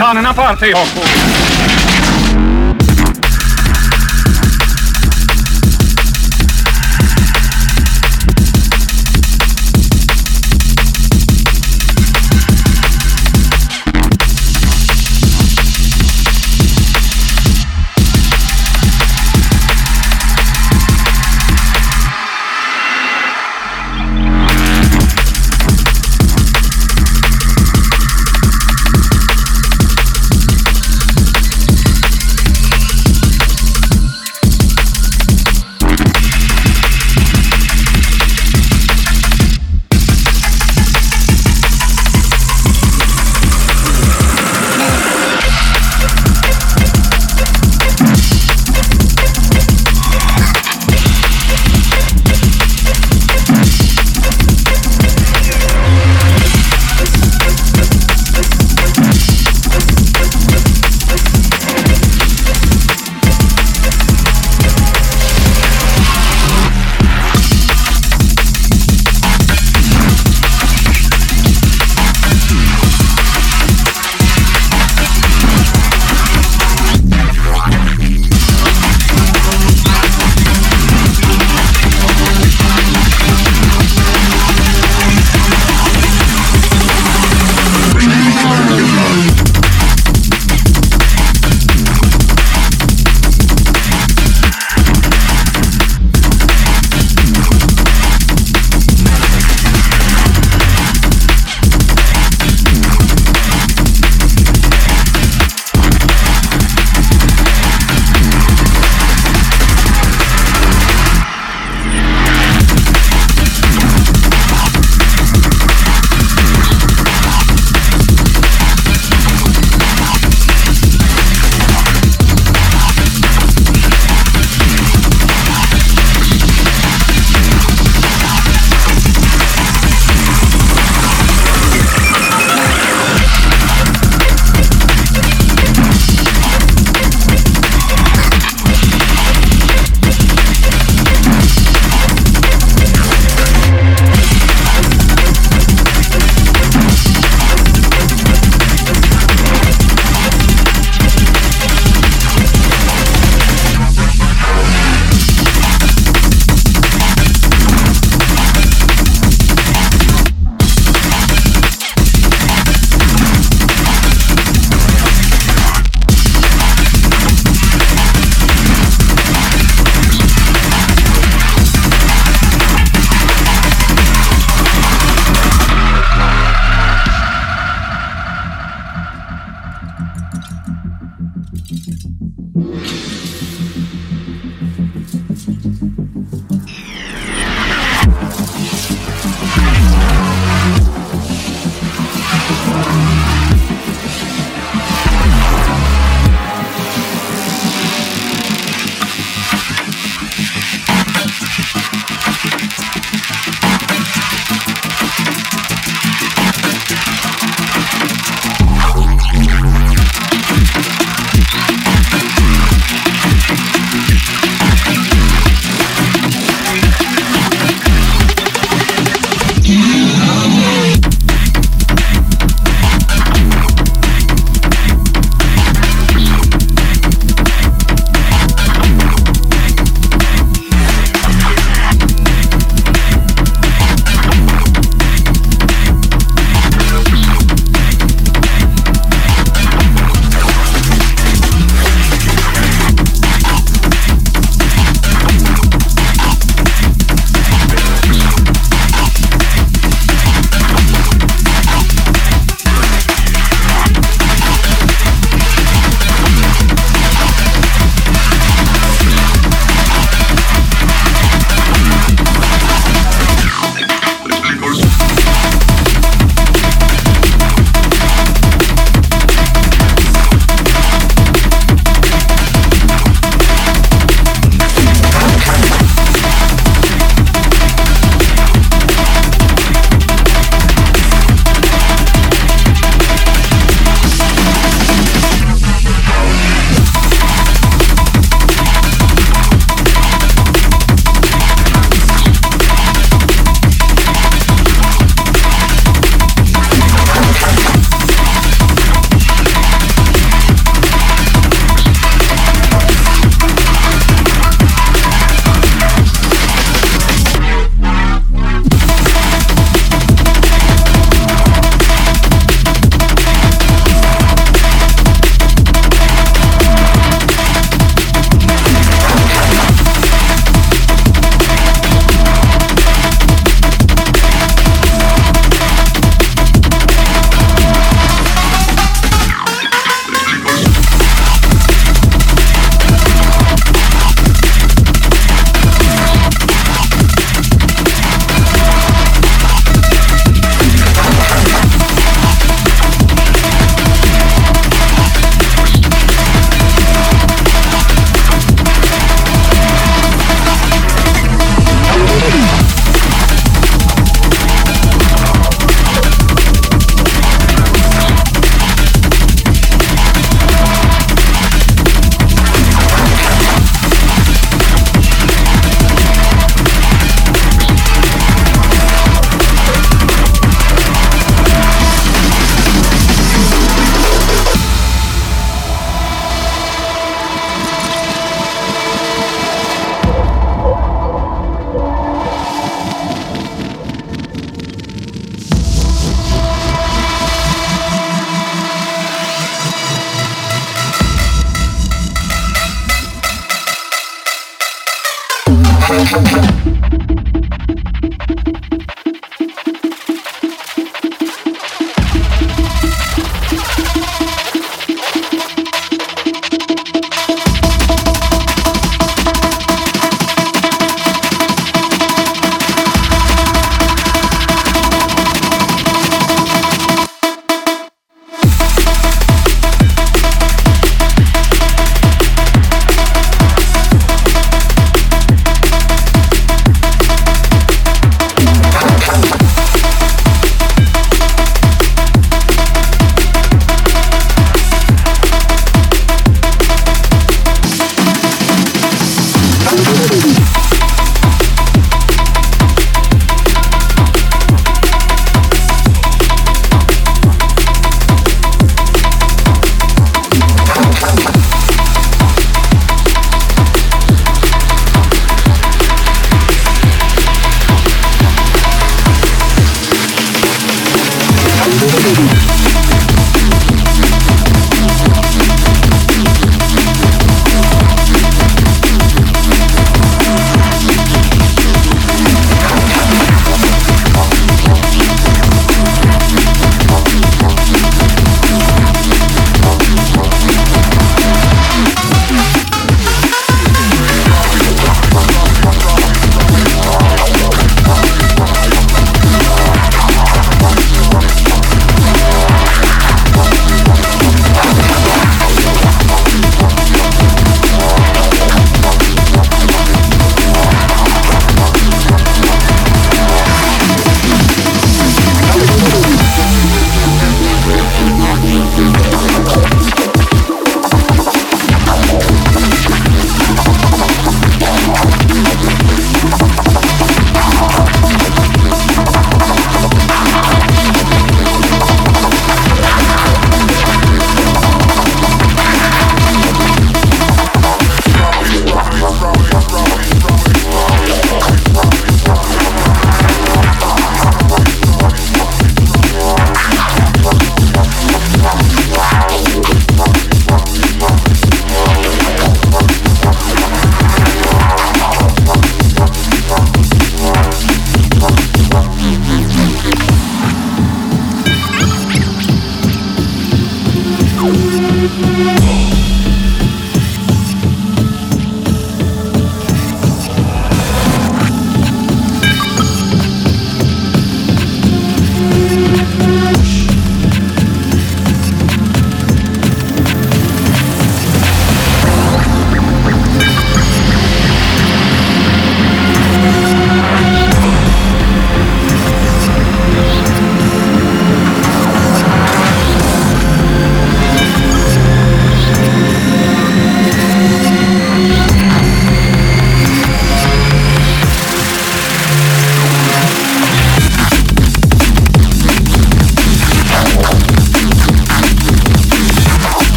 Svitane na parte, Oku!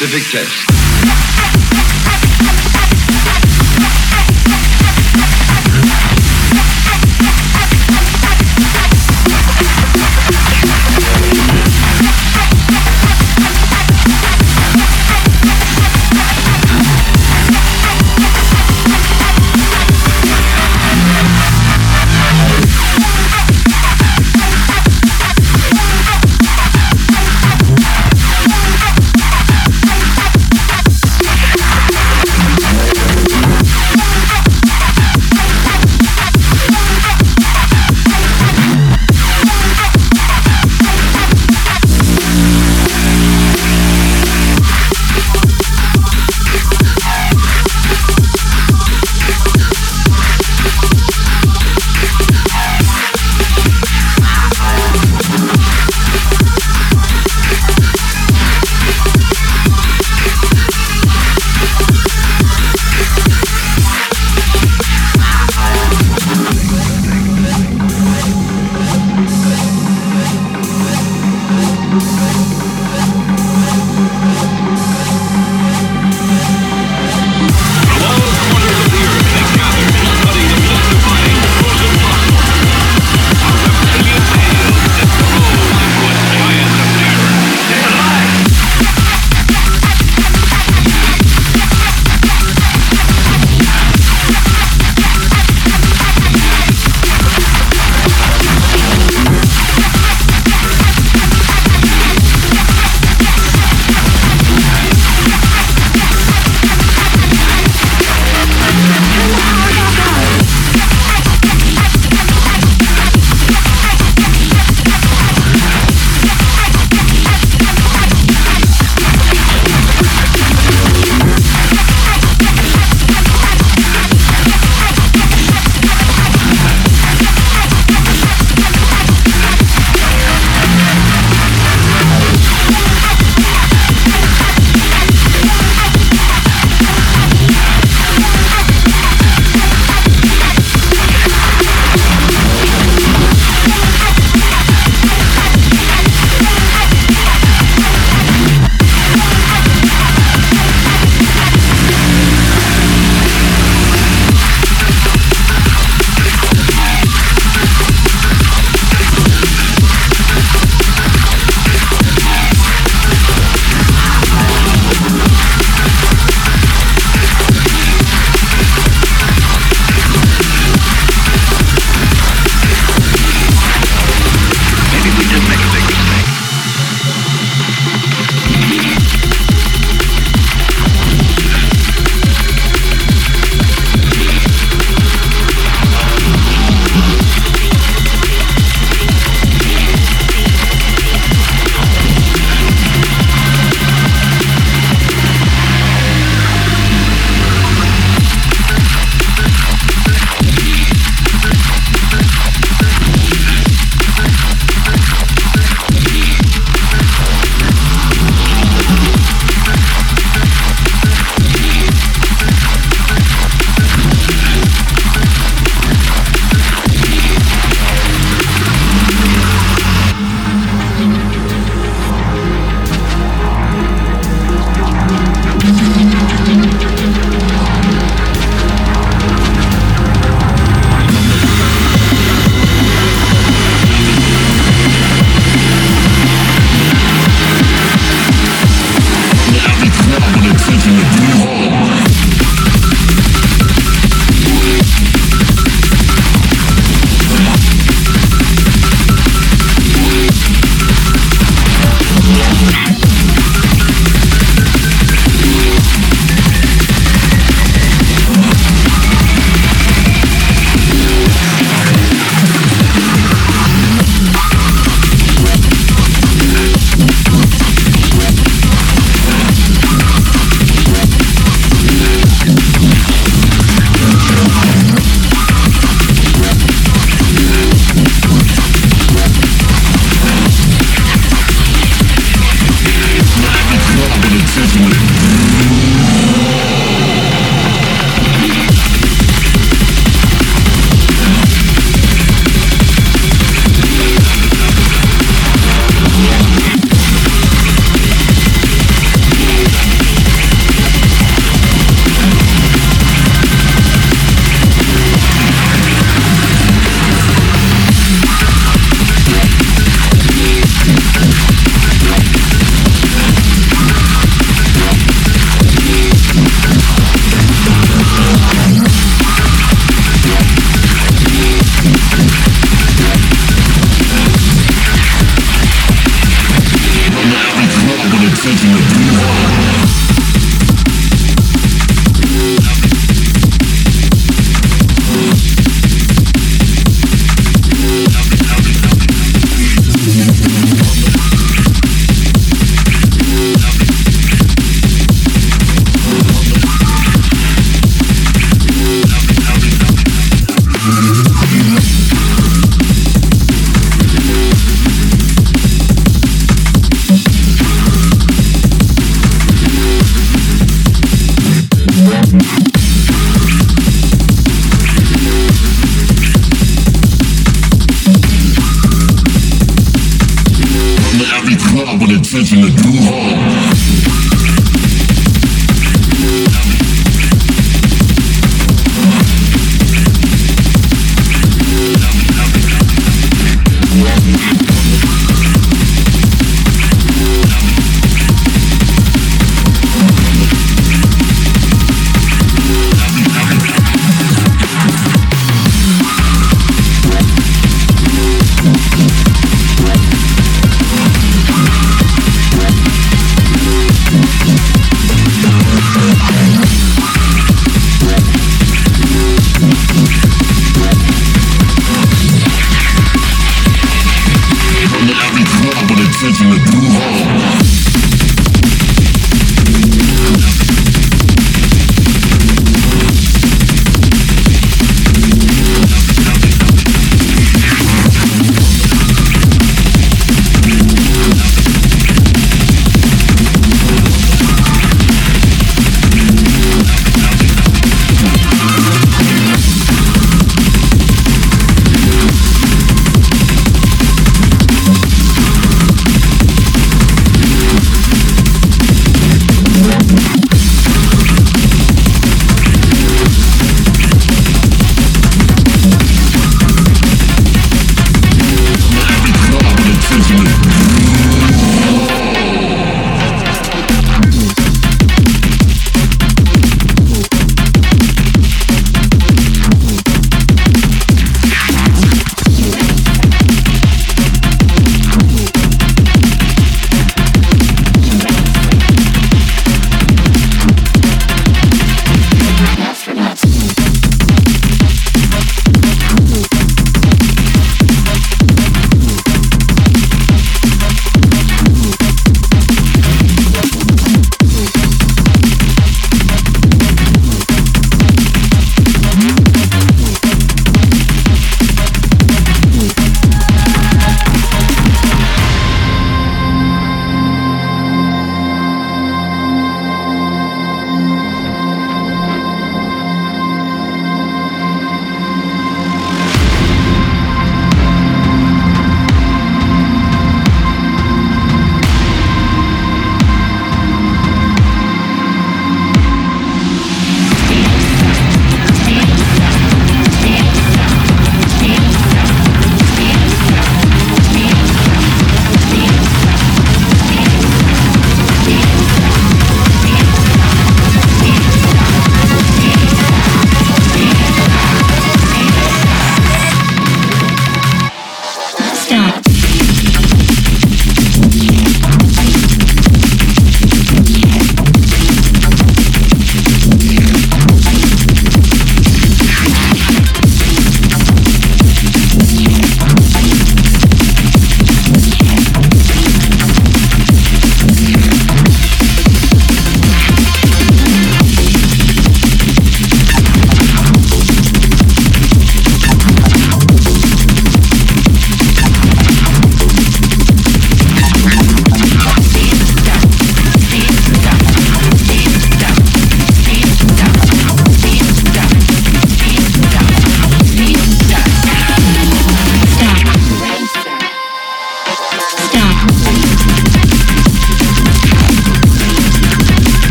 Scientific test.